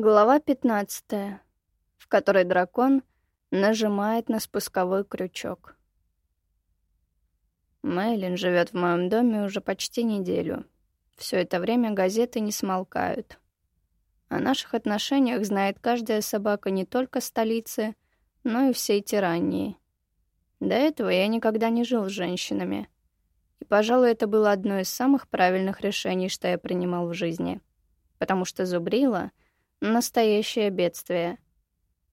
Глава 15, в которой дракон нажимает на спусковой крючок. Мэйлин живет в моем доме уже почти неделю. Все это время газеты не смолкают. О наших отношениях знает каждая собака не только столицы, но и всей тирании. До этого я никогда не жил с женщинами. И, пожалуй, это было одно из самых правильных решений, что я принимал в жизни. Потому что зубрила — настоящее бедствие.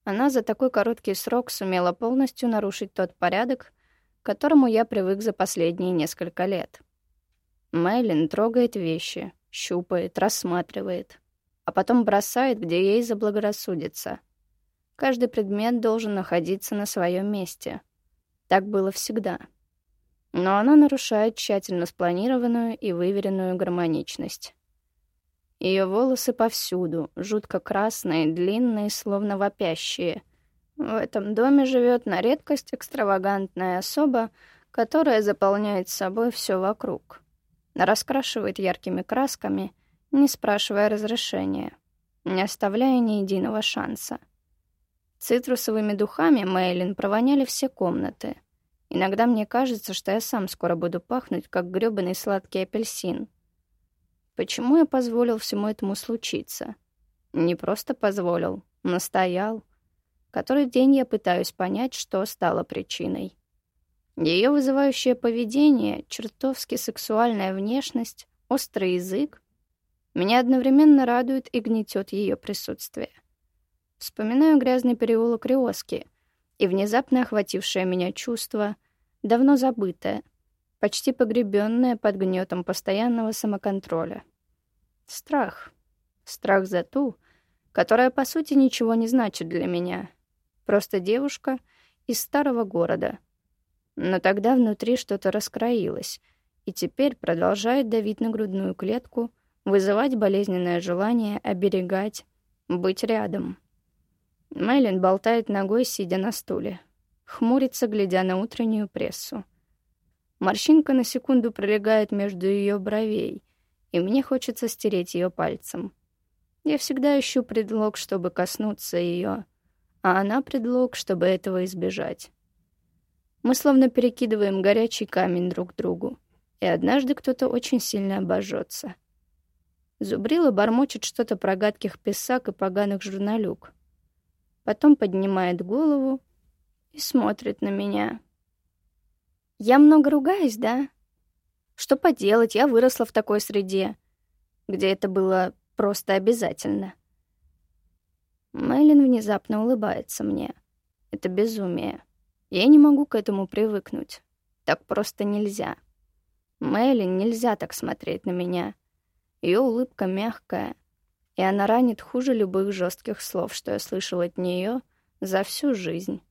Она за такой короткий срок сумела полностью нарушить тот порядок, к которому я привык за последние несколько лет. Мэйлин трогает вещи, щупает, рассматривает, а потом бросает, где ей заблагорассудится. Каждый предмет должен находиться на своем месте. Так было всегда. Но она нарушает тщательно спланированную и выверенную гармоничность. Ее волосы повсюду, жутко красные, длинные, словно вопящие. В этом доме живет на редкость экстравагантная особа, которая заполняет собой все вокруг. Раскрашивает яркими красками, не спрашивая разрешения, не оставляя ни единого шанса. Цитрусовыми духами Мейлин провоняли все комнаты. Иногда мне кажется, что я сам скоро буду пахнуть, как грёбаный сладкий апельсин. Почему я позволил всему этому случиться? Не просто позволил, настоял. Который день я пытаюсь понять, что стало причиной. Ее вызывающее поведение, чертовски сексуальная внешность, острый язык меня одновременно радует и гнетет ее присутствие. Вспоминаю грязный переулок Риоски и внезапно охватившее меня чувство, давно забытое, почти погребенное под гнетом постоянного самоконтроля. Страх. Страх за ту, которая, по сути, ничего не значит для меня. Просто девушка из старого города. Но тогда внутри что-то раскроилось, и теперь продолжает давить на грудную клетку, вызывать болезненное желание оберегать, быть рядом. Мэйлин болтает ногой, сидя на стуле. Хмурится, глядя на утреннюю прессу. Морщинка на секунду пролегает между ее бровей, и мне хочется стереть ее пальцем. Я всегда ищу предлог, чтобы коснуться ее, а она предлог, чтобы этого избежать. Мы словно перекидываем горячий камень друг другу, и однажды кто-то очень сильно обожжется. Зубрила бормочет что-то про гадких писак и поганых журналюк потом поднимает голову и смотрит на меня. «Я много ругаюсь, да? Что поделать, я выросла в такой среде, где это было просто обязательно». Мэйлин внезапно улыбается мне. Это безумие. Я не могу к этому привыкнуть. Так просто нельзя. Мэйлин нельзя так смотреть на меня. Ее улыбка мягкая, и она ранит хуже любых жестких слов, что я слышал от нее за всю жизнь.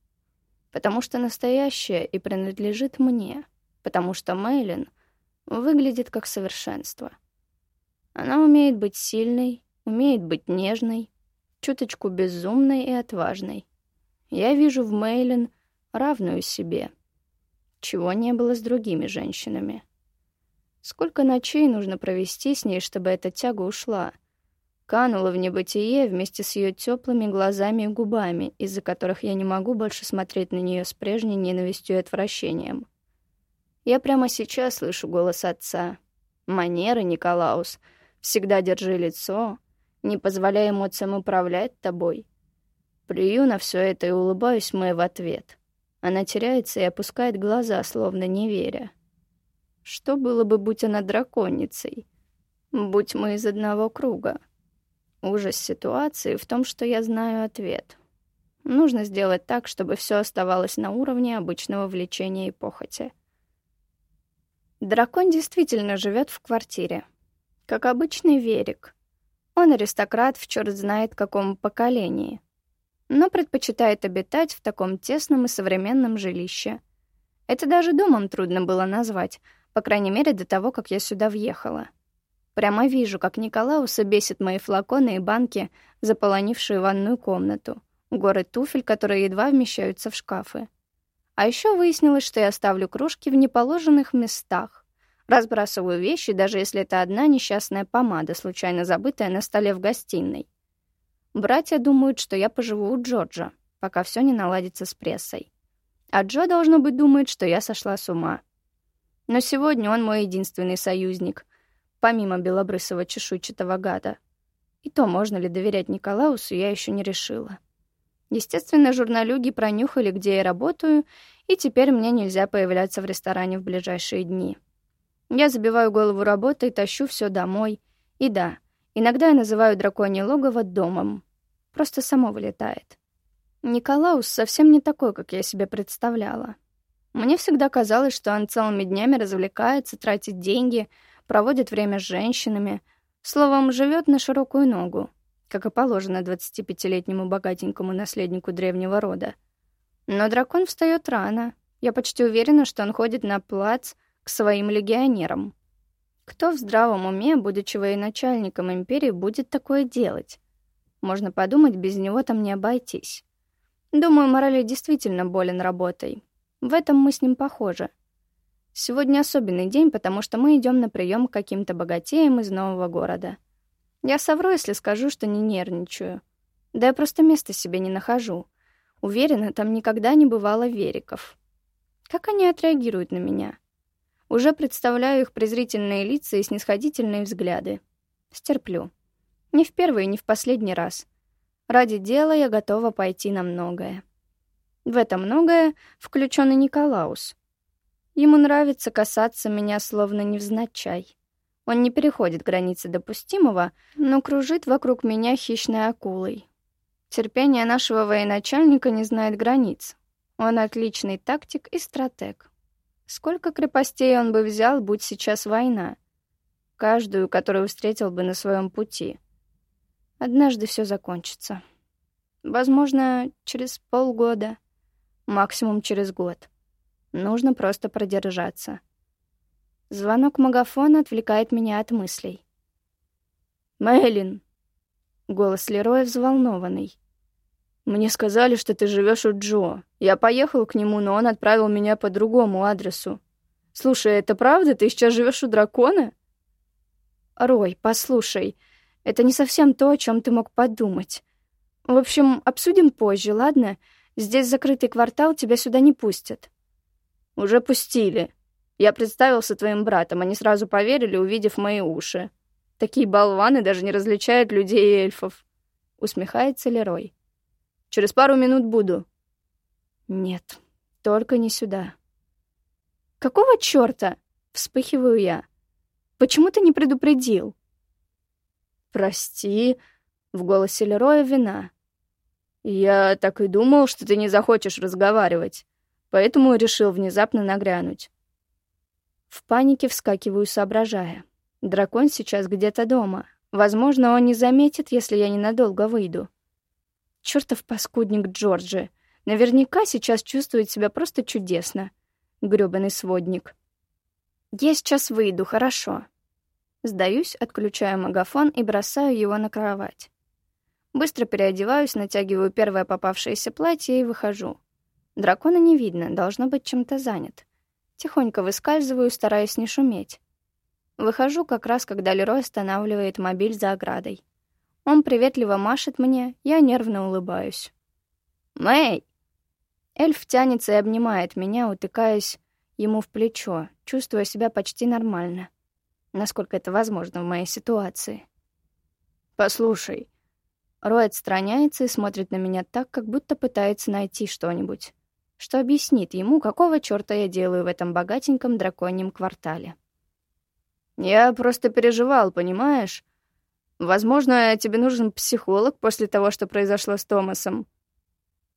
Потому что настоящее и принадлежит мне, потому что Мейлин выглядит как совершенство. Она умеет быть сильной, умеет быть нежной, чуточку безумной и отважной. Я вижу в Мейлин равную себе, чего не было с другими женщинами. Сколько ночей нужно провести с ней, чтобы эта тяга ушла — канула в небытие вместе с ее теплыми глазами и губами, из-за которых я не могу больше смотреть на нее с прежней ненавистью и отвращением. Я прямо сейчас слышу голос отца. Манеры, Николаус. Всегда держи лицо, не позволяй эмоциям управлять тобой. Плюю на все это и улыбаюсь Мэй в ответ. Она теряется и опускает глаза, словно не веря. Что было бы, будь она драконицей? Будь мы из одного круга. Ужас ситуации в том, что я знаю ответ. Нужно сделать так, чтобы все оставалось на уровне обычного влечения и похоти. Дракон действительно живет в квартире. Как обычный верик. Он аристократ в черт знает каком поколении. Но предпочитает обитать в таком тесном и современном жилище. Это даже домом трудно было назвать, по крайней мере, до того, как я сюда въехала. Прямо вижу, как Николауса бесит мои флаконы и банки, заполонившие ванную комнату, горы туфель, которые едва вмещаются в шкафы. А еще выяснилось, что я ставлю кружки в неположенных местах. Разбрасываю вещи, даже если это одна несчастная помада, случайно забытая на столе в гостиной. Братья думают, что я поживу у Джорджа, пока все не наладится с прессой. А Джо, должно быть, думает, что я сошла с ума. Но сегодня он мой единственный союзник, помимо белобрысого чешуйчатого гада. И то, можно ли доверять Николаусу, я еще не решила. Естественно, журналюги пронюхали, где я работаю, и теперь мне нельзя появляться в ресторане в ближайшие дни. Я забиваю голову работой, тащу все домой. И да, иногда я называю драконье логово домом. Просто само вылетает. Николаус совсем не такой, как я себе представляла. Мне всегда казалось, что он целыми днями развлекается, тратит деньги, проводит время с женщинами, словом, живет на широкую ногу, как и положено 25-летнему богатенькому наследнику древнего рода. Но дракон встает рано. Я почти уверена, что он ходит на плац к своим легионерам. Кто в здравом уме, будучи военачальником империи, будет такое делать? Можно подумать, без него там не обойтись. Думаю, Морали действительно болен работой. В этом мы с ним похожи. Сегодня особенный день, потому что мы идем на прием к каким-то богатеям из нового города. Я совру, если скажу, что не нервничаю. Да я просто места себе не нахожу. Уверена, там никогда не бывало вериков. Как они отреагируют на меня? Уже представляю их презрительные лица и снисходительные взгляды. Стерплю. Не в первый и не в последний раз. Ради дела я готова пойти на многое. В это многое включен и Николаус. Ему нравится касаться меня словно невзначай. Он не переходит границы допустимого, но кружит вокруг меня хищной акулой. Терпение нашего военачальника не знает границ. Он отличный тактик и стратег. Сколько крепостей он бы взял, будь сейчас война? Каждую, которую встретил бы на своем пути. Однажды все закончится. Возможно, через полгода, максимум через год. Нужно просто продержаться. Звонок магафона отвлекает меня от мыслей. «Мэйлин!» Голос Лероя взволнованный. «Мне сказали, что ты живешь у Джо. Я поехал к нему, но он отправил меня по другому адресу. Слушай, это правда? Ты сейчас живешь у дракона?» «Рой, послушай, это не совсем то, о чем ты мог подумать. В общем, обсудим позже, ладно? Здесь закрытый квартал, тебя сюда не пустят». «Уже пустили. Я представился твоим братом, они сразу поверили, увидев мои уши. Такие болваны даже не различают людей и эльфов». Усмехается Лерой. «Через пару минут буду». «Нет, только не сюда». «Какого чёрта?» — вспыхиваю я. «Почему ты не предупредил?» «Прости», — в голосе Лероя вина. «Я так и думал, что ты не захочешь разговаривать, поэтому решил внезапно нагрянуть». В панике вскакиваю, соображая. Дракон сейчас где-то дома. Возможно, он не заметит, если я ненадолго выйду. Чёртов паскудник Джорджи. Наверняка сейчас чувствует себя просто чудесно. Грёбаный сводник. Я сейчас выйду, хорошо. Сдаюсь, отключаю магафон и бросаю его на кровать. Быстро переодеваюсь, натягиваю первое попавшееся платье и выхожу. Дракона не видно, должно быть чем-то занят. Тихонько выскальзываю, стараясь не шуметь. Выхожу как раз, когда Лерой останавливает мобиль за оградой. Он приветливо машет мне, я нервно улыбаюсь. «Мэй!» Эльф тянется и обнимает меня, утыкаясь ему в плечо, чувствуя себя почти нормально насколько это возможно в моей ситуации. «Послушай». Рой отстраняется и смотрит на меня так, как будто пытается найти что-нибудь, что объяснит ему, какого чёрта я делаю в этом богатеньком драконьем квартале. «Я просто переживал, понимаешь? Возможно, тебе нужен психолог после того, что произошло с Томасом».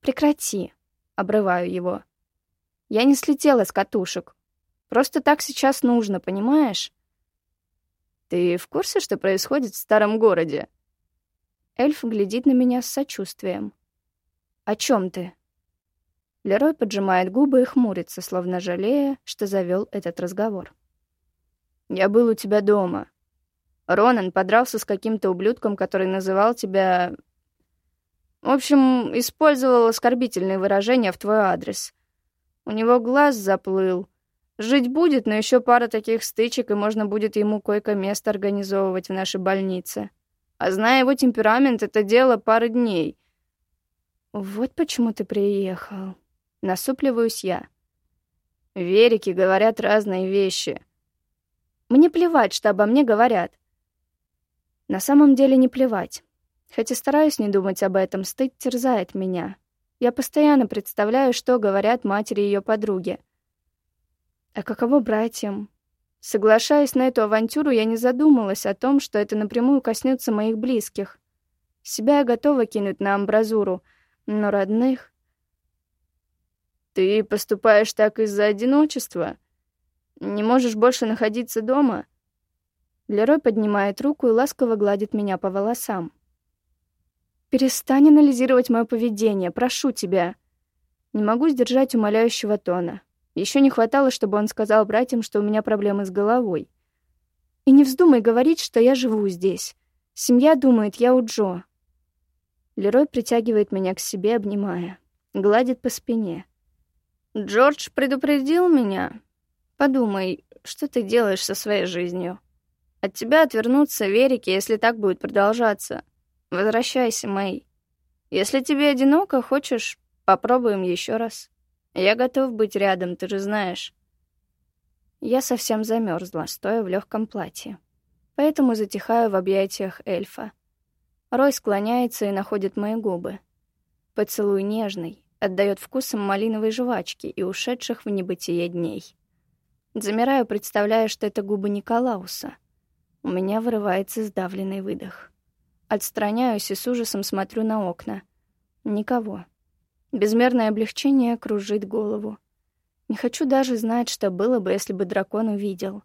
«Прекрати», — обрываю его. «Я не слетела с катушек. Просто так сейчас нужно, понимаешь? Ты в курсе, что происходит в старом городе? Эльф глядит на меня с сочувствием. О чем ты? Лерой поджимает губы и хмурится, словно жалея, что завел этот разговор. Я был у тебя дома. Ронан подрался с каким-то ублюдком, который называл тебя... В общем, использовал оскорбительные выражения в твой адрес. У него глаз заплыл, Жить будет, но еще пара таких стычек, и можно будет ему койко-место организовывать в нашей больнице. А зная его темперамент, это дело пары дней. Вот почему ты приехал. Насупливаюсь я. Верики говорят разные вещи. Мне плевать, что обо мне говорят. На самом деле не плевать. Хоть и стараюсь не думать об этом, стыд терзает меня. Я постоянно представляю, что говорят матери ее подруги. А каково братьям? Соглашаясь на эту авантюру, я не задумалась о том, что это напрямую коснется моих близких. Себя я готова кинуть на амбразуру, но родных... Ты поступаешь так из-за одиночества? Не можешь больше находиться дома? Лерой поднимает руку и ласково гладит меня по волосам. Перестань анализировать мое поведение, прошу тебя. Не могу сдержать умоляющего тона. Еще не хватало, чтобы он сказал братьям, что у меня проблемы с головой. И не вздумай говорить, что я живу здесь. Семья думает, я у Джо. Лерой притягивает меня к себе, обнимая. Гладит по спине. «Джордж предупредил меня. Подумай, что ты делаешь со своей жизнью? От тебя отвернутся верики, если так будет продолжаться. Возвращайся, Мэй. Если тебе одиноко, хочешь, попробуем еще раз. Я готов быть рядом, ты же знаешь. Я совсем замерзла, стоя в легком платье. Поэтому затихаю в объятиях эльфа. Рой склоняется и находит мои губы. Поцелуй нежный, отдает вкусом малиновой жвачки и ушедших в небытие дней. Замираю, представляя, что это губы Николауса. У меня вырывается сдавленный выдох. Отстраняюсь и с ужасом смотрю на окна. Никого. Безмерное облегчение кружит голову. Не хочу даже знать, что было бы, если бы дракон увидел.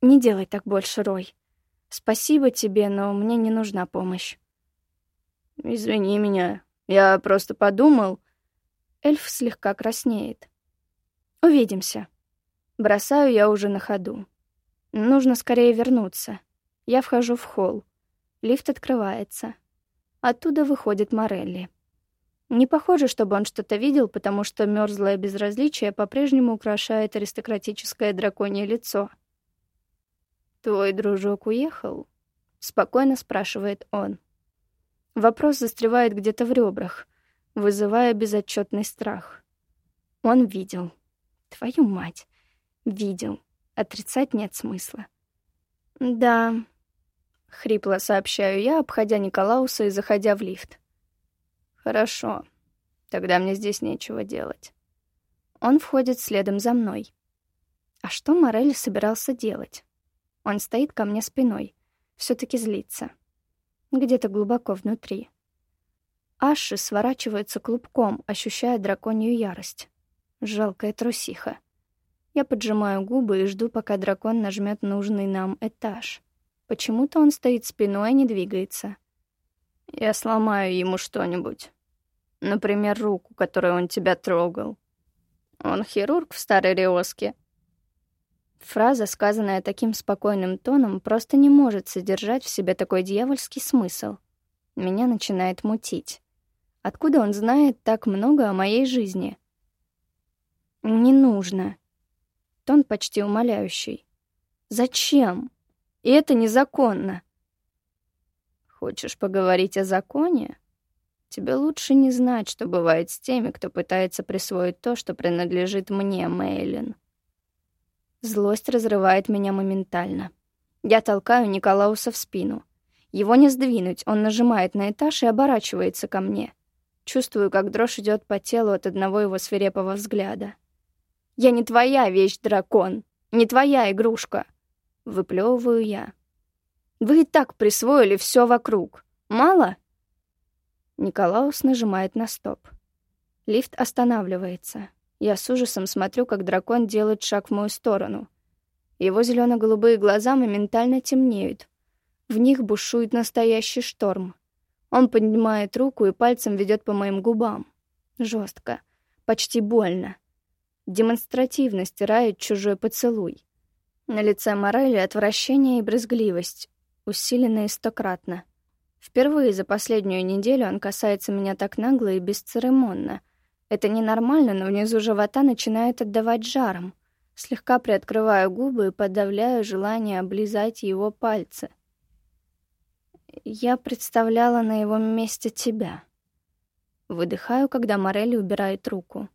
Не делай так больше, Рой. Спасибо тебе, но мне не нужна помощь. Извини меня, я просто подумал. Эльф слегка краснеет. Увидимся. Бросаю я уже на ходу. Нужно скорее вернуться. Я вхожу в холл. Лифт открывается. Оттуда выходит Морелли. Не похоже, чтобы он что-то видел, потому что мёрзлое безразличие по-прежнему украшает аристократическое драконье лицо. «Твой дружок уехал?» — спокойно спрашивает он. Вопрос застревает где-то в ребрах, вызывая безотчетный страх. Он видел. Твою мать. Видел. Отрицать нет смысла. «Да», — хрипло сообщаю я, обходя Николауса и заходя в лифт. Хорошо. Тогда мне здесь нечего делать. Он входит следом за мной. А что Морель собирался делать? Он стоит ко мне спиной. все таки злится. Где-то глубоко внутри. Аши сворачивается клубком, ощущая драконью ярость. Жалкая трусиха. Я поджимаю губы и жду, пока дракон нажмет нужный нам этаж. Почему-то он стоит спиной, а не двигается. Я сломаю ему что-нибудь. Например, руку, которой он тебя трогал. Он хирург в Старой Риоске. Фраза, сказанная таким спокойным тоном, просто не может содержать в себе такой дьявольский смысл. Меня начинает мутить. Откуда он знает так много о моей жизни? Не нужно. Тон почти умоляющий. Зачем? И это незаконно. Хочешь поговорить о законе? Тебе лучше не знать, что бывает с теми, кто пытается присвоить то, что принадлежит мне, Мейлин. Злость разрывает меня моментально. Я толкаю Николауса в спину. Его не сдвинуть, он нажимает на этаж и оборачивается ко мне. Чувствую, как дрожь идет по телу от одного его свирепого взгляда. «Я не твоя вещь, дракон! Не твоя игрушка!» Выплевываю я. «Вы и так присвоили все вокруг. Мало?» Николаус нажимает на стоп. Лифт останавливается. Я с ужасом смотрю, как дракон делает шаг в мою сторону. Его зелено-голубые глаза моментально темнеют. В них бушует настоящий шторм. Он поднимает руку и пальцем ведет по моим губам. Жестко, почти больно. Демонстративно стирает чужой поцелуй. На лице Морели отвращение и брезгливость, усиленные стократно. Впервые за последнюю неделю он касается меня так нагло и бесцеремонно. Это ненормально, но внизу живота начинает отдавать жаром. Слегка приоткрываю губы и подавляю желание облизать его пальцы. Я представляла на его месте тебя. Выдыхаю, когда Морелли убирает руку.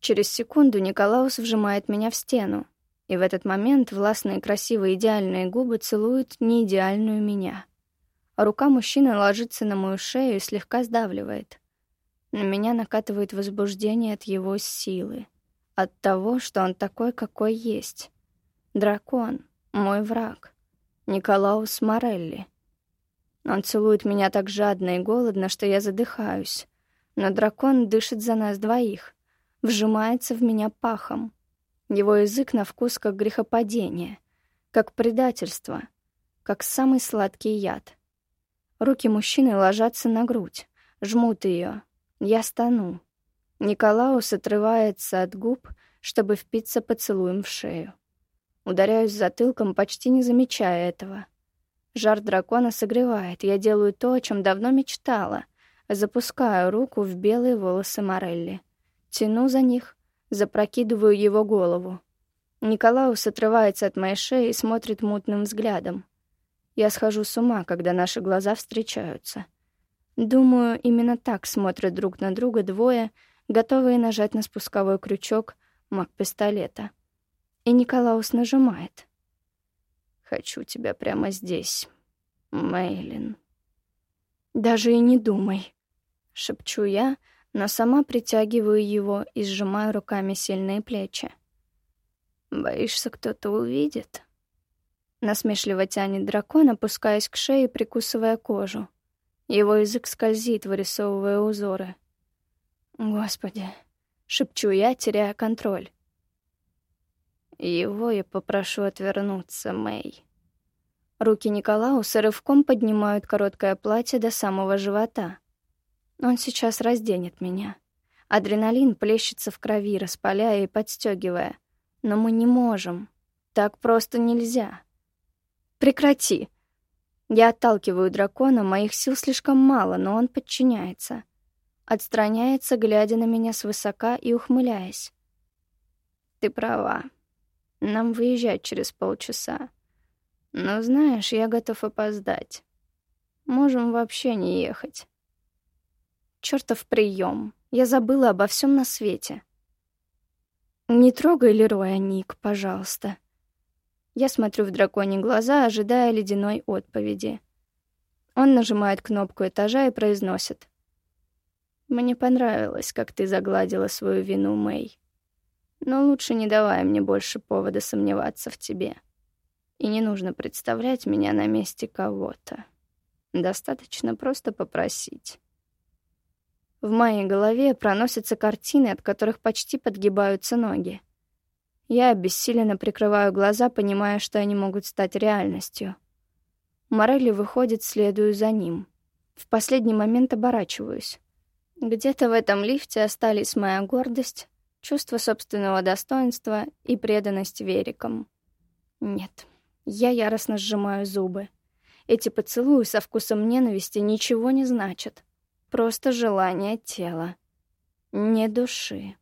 Через секунду Николаус вжимает меня в стену, и в этот момент властные, красивые, идеальные губы целуют неидеальную меня. Рука мужчины ложится на мою шею и слегка сдавливает. На меня накатывает возбуждение от его силы, от того, что он такой, какой есть. Дракон, мой враг, Николаус Морелли. Он целует меня так жадно и голодно, что я задыхаюсь. Но дракон дышит за нас двоих, вжимается в меня пахом. Его язык на вкус как грехопадение, как предательство, как самый сладкий яд. Руки мужчины ложатся на грудь, жмут ее. Я стану. Николаус отрывается от губ, чтобы впиться поцелуем в шею. Ударяюсь затылком, почти не замечая этого. Жар дракона согревает. Я делаю то, о чем давно мечтала. Запускаю руку в белые волосы Морелли. Тяну за них, запрокидываю его голову. Николаус отрывается от моей шеи и смотрит мутным взглядом. Я схожу с ума, когда наши глаза встречаются. Думаю, именно так смотрят друг на друга двое, готовые нажать на спусковой крючок маг-пистолета. И Николаус нажимает. «Хочу тебя прямо здесь, Мейлин». «Даже и не думай», — шепчу я, но сама притягиваю его и сжимаю руками сильные плечи. «Боишься, кто-то увидит?» Насмешливо тянет дракон, опускаясь к шее, прикусывая кожу. Его язык скользит, вырисовывая узоры. «Господи!» — шепчу я, теряя контроль. Его я попрошу отвернуться, Мэй. Руки Николауса рывком поднимают короткое платье до самого живота. Он сейчас разденет меня. Адреналин плещется в крови, распаляя и подстегивая. Но мы не можем. Так просто нельзя. Прекрати. Я отталкиваю дракона, моих сил слишком мало, но он подчиняется. Отстраняется, глядя на меня свысока и ухмыляясь. Ты права. Нам выезжать через полчаса. Но знаешь, я готов опоздать. Можем вообще не ехать. Чёртов прием. Я забыла обо всем на свете. Не трогай Лероя, Ник, пожалуйста. Я смотрю в драконьи глаза, ожидая ледяной отповеди. Он нажимает кнопку этажа и произносит. «Мне понравилось, как ты загладила свою вину, Мэй. Но лучше не давай мне больше повода сомневаться в тебе. И не нужно представлять меня на месте кого-то. Достаточно просто попросить». В моей голове проносятся картины, от которых почти подгибаются ноги. Я обессиленно прикрываю глаза, понимая, что они могут стать реальностью. Морелли выходит, следую за ним. В последний момент оборачиваюсь. Где-то в этом лифте остались моя гордость, чувство собственного достоинства и преданность Верикам. Нет, я яростно сжимаю зубы. Эти поцелуи со вкусом ненависти ничего не значат. Просто желание тела. Не души.